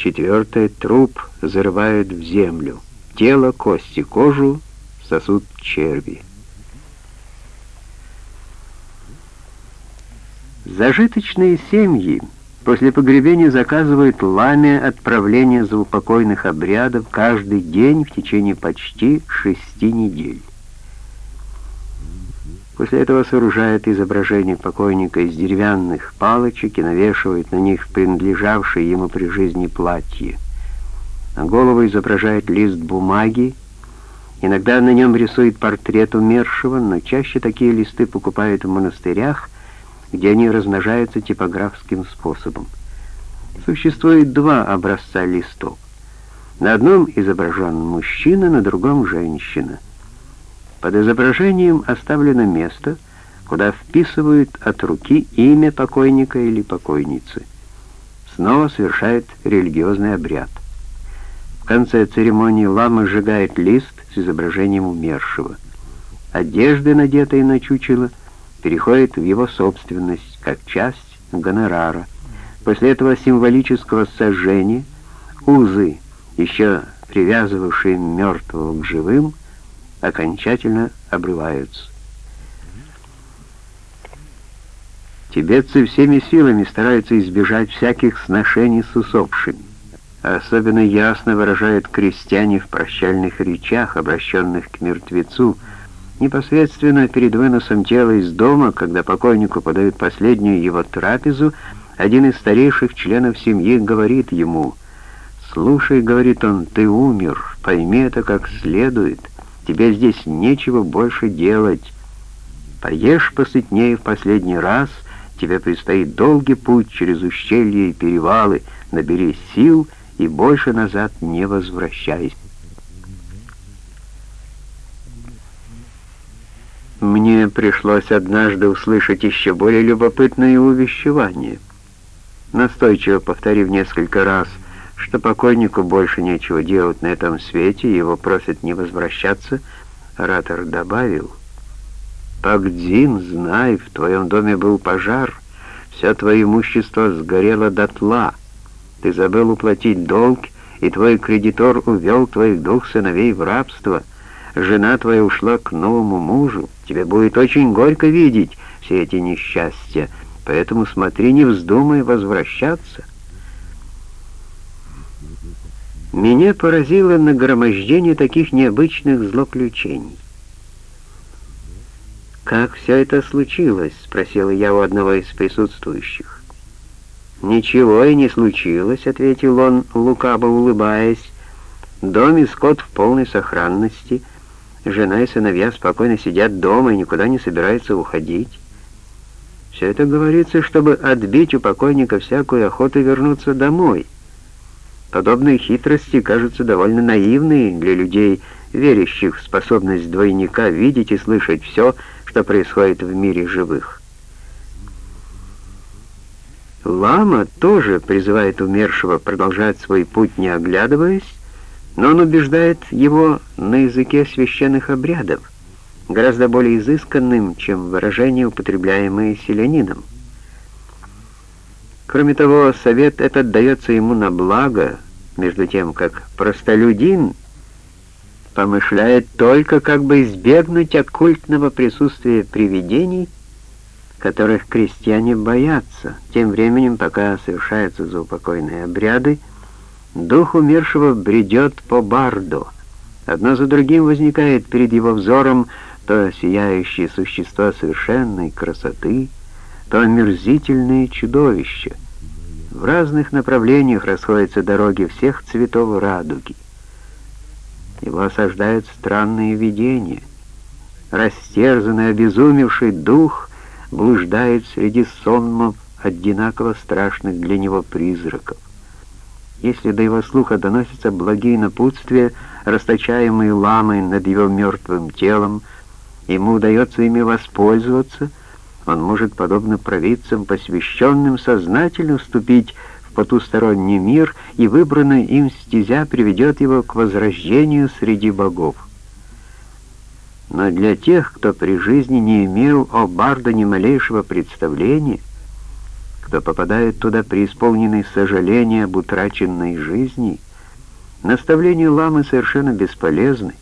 Четвертое — труп зарывают в землю. Тело, кости, кожу сосут черви. Зажиточные семьи после погребения заказывают ламе отправление заупокойных обрядов каждый день в течение почти шести недель. После этого сооружают изображение покойника из деревянных палочек и навешивают на них принадлежавшие ему при жизни платье. На голову изображают лист бумаги, иногда на нем рисуют портрет умершего, но чаще такие листы покупают в монастырях, где они размножаются типографским способом. Существует два образца листов. На одном изображен мужчина, на другом — женщина — под изображением оставлено место, куда вписывают от руки имя покойника или покойницы. Снова совершает религиозный обряд. В конце церемонии лама сжигает лист с изображением умершего. Одежды, надетые на чучело, переходят в его собственность, как часть гонорара. После этого символического сожжения узы, еще привязывавшие мертвого к живым, окончательно обрываются. Тибетцы всеми силами стараются избежать всяких сношений с усопшими. Особенно ясно выражают крестьяне в прощальных речах, обращенных к мертвецу, непосредственно перед выносом тела из дома, когда покойнику подают последнюю его трапезу, один из старейших членов семьи говорит ему, «Слушай, — говорит он, — ты умер, пойми это как следует». Тебе здесь нечего больше делать. Поешь посытнее в последний раз, тебе предстоит долгий путь через ущелья и перевалы, набери сил и больше назад не возвращайся. Мне пришлось однажды услышать еще более любопытное увещевание. Настойчиво повторив несколько раз — что покойнику больше нечего делать на этом свете, его просят не возвращаться, оратор добавил, «Пагдзин, знай, в твоем доме был пожар, все твое имущество сгорело дотла, ты забыл уплатить долг, и твой кредитор увел твоих двух сыновей в рабство, жена твоя ушла к новому мужу, тебе будет очень горько видеть все эти несчастья, поэтому смотри, не вздумай возвращаться». Меня поразило нагромождение таких необычных злоключений. «Как все это случилось?» — спросила я у одного из присутствующих. «Ничего и не случилось», — ответил он, лукаво улыбаясь. «Дом и скот в полной сохранности. Жена и сыновья спокойно сидят дома и никуда не собираются уходить. Все это говорится, чтобы отбить у покойника всякую охоту вернуться домой». Подобные хитрости кажутся довольно наивными для людей, верящих в способность двойника видеть и слышать все, что происходит в мире живых. Лама тоже призывает умершего продолжать свой путь, не оглядываясь, но он убеждает его на языке священных обрядов, гораздо более изысканным, чем выражение, употребляемое селянином. Кроме того, совет этот дается ему на благо, между тем как простолюдин помышляет только как бы избегнуть оккультного присутствия привидений, которых крестьяне боятся. Тем временем, пока совершаются заупокойные обряды, дух умершего бредет по барду. Одно за другим возникает перед его взором то сияющие существа совершенной красоты, то омерзительные чудовища. В разных направлениях расходятся дороги всех цветов радуги. Его осаждают странные видения. Растерзанный, обезумевший дух блуждает среди сонмов одинаково страшных для него призраков. Если до его слуха доносятся благие напутствия, расточаемые ламой над его мертвым телом, ему удается ими воспользоваться — он может, подобно провидцам, посвященным, сознательно вступить в потусторонний мир, и выбранная им стезя приведет его к возрождению среди богов. Но для тех, кто при жизни не имел о Барда ни малейшего представления, кто попадает туда преисполненный сожаления об утраченной жизни, наставления ламы совершенно бесполезны,